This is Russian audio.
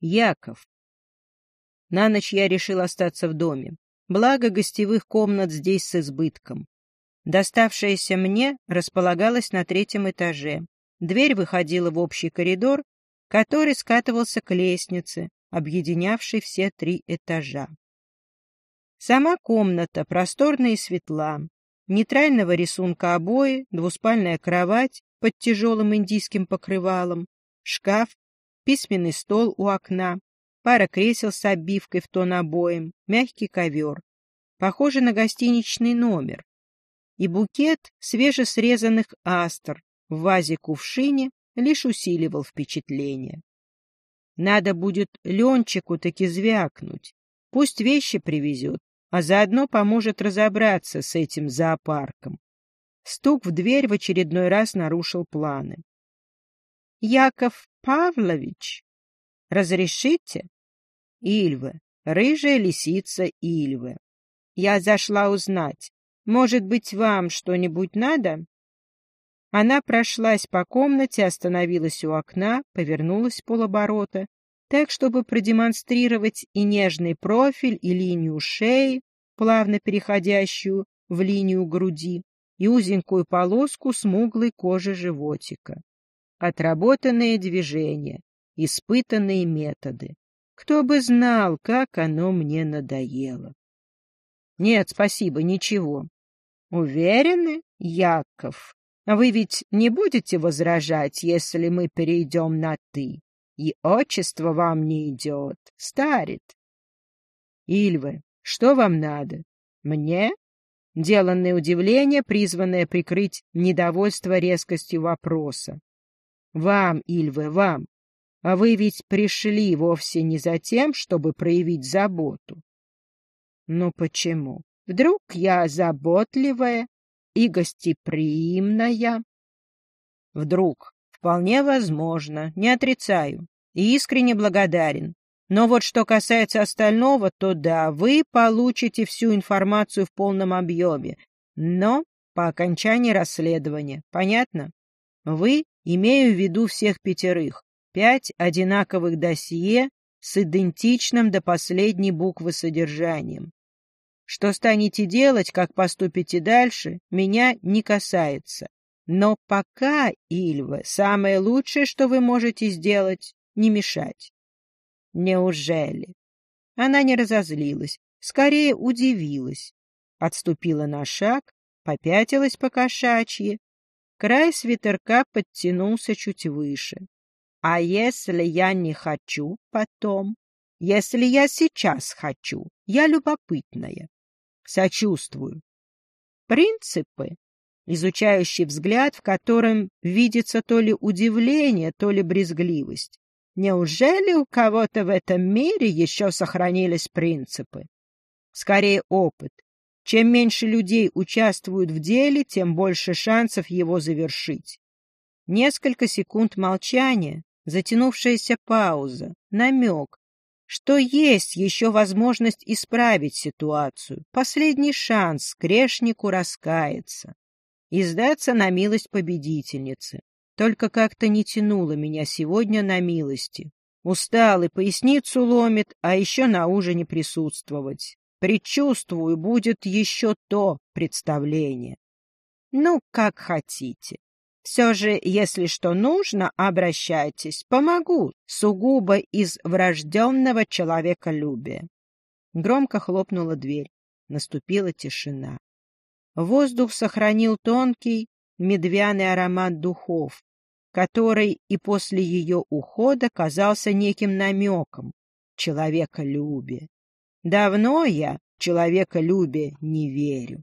Яков. На ночь я решил остаться в доме. Благо, гостевых комнат здесь с избытком. Доставшаяся мне располагалась на третьем этаже. Дверь выходила в общий коридор, который скатывался к лестнице, объединявшей все три этажа. Сама комната просторная и светла. Нейтрального рисунка обои, двуспальная кровать под тяжелым индийским покрывалом, шкаф, письменный стол у окна, пара кресел с обивкой в тон обоем, мягкий ковер. Похоже на гостиничный номер. И букет свежесрезанных астр в вазе-кувшине лишь усиливал впечатление. Надо будет Ленчику таки звякнуть. Пусть вещи привезет, а заодно поможет разобраться с этим зоопарком. Стук в дверь в очередной раз нарушил планы. — Яков Павлович, разрешите? — Ильве, рыжая лисица Ильве. Я зашла узнать, может быть, вам что-нибудь надо? Она прошлась по комнате, остановилась у окна, повернулась полоборота, так, чтобы продемонстрировать и нежный профиль, и линию шеи, плавно переходящую в линию груди, и узенькую полоску смуглой кожи животика. Отработанные движения, испытанные методы. Кто бы знал, как оно мне надоело. Нет, спасибо, ничего. Уверены, Яков? Вы ведь не будете возражать, если мы перейдем на «ты»? И отчество вам не идет, старит. Ильвы, что вам надо? Мне? Деланное удивление, призванное прикрыть недовольство резкостью вопроса. Вам, Ильвы, вам. А вы ведь пришли вовсе не за тем, чтобы проявить заботу. Ну почему? Вдруг я заботливая и гостеприимная? Вдруг. Вполне возможно, не отрицаю. И искренне благодарен. Но вот что касается остального, то да, вы получите всю информацию в полном объеме, но по окончании расследования. Понятно? Вы, имею в виду всех пятерых, пять одинаковых досье с идентичным до последней буквы содержанием. Что станете делать, как поступите дальше, меня не касается. Но пока, Ильва, самое лучшее, что вы можете сделать, не мешать. Неужели? Она не разозлилась, скорее удивилась. Отступила на шаг, попятилась по кошачьи. Край свитерка подтянулся чуть выше. А если я не хочу потом? Если я сейчас хочу? Я любопытная. Сочувствую. Принципы. Изучающий взгляд, в котором видится то ли удивление, то ли брезгливость. Неужели у кого-то в этом мире еще сохранились принципы? Скорее опыт. Чем меньше людей участвуют в деле, тем больше шансов его завершить. Несколько секунд молчания, затянувшаяся пауза, намек, что есть еще возможность исправить ситуацию, последний шанс грешнику раскаяться и сдаться на милость победительницы. Только как-то не тянуло меня сегодня на милости. Устал и поясницу ломит, а еще на ужине присутствовать. Предчувствую, будет еще то представление. Ну, как хотите. Все же, если что нужно, обращайтесь, помогу, сугубо из врожденного человеколюбия. Громко хлопнула дверь. Наступила тишина. Воздух сохранил тонкий, медвяный аромат духов, который и после ее ухода казался неким намеком человеколюбия. Давно я человеколюбие не верю.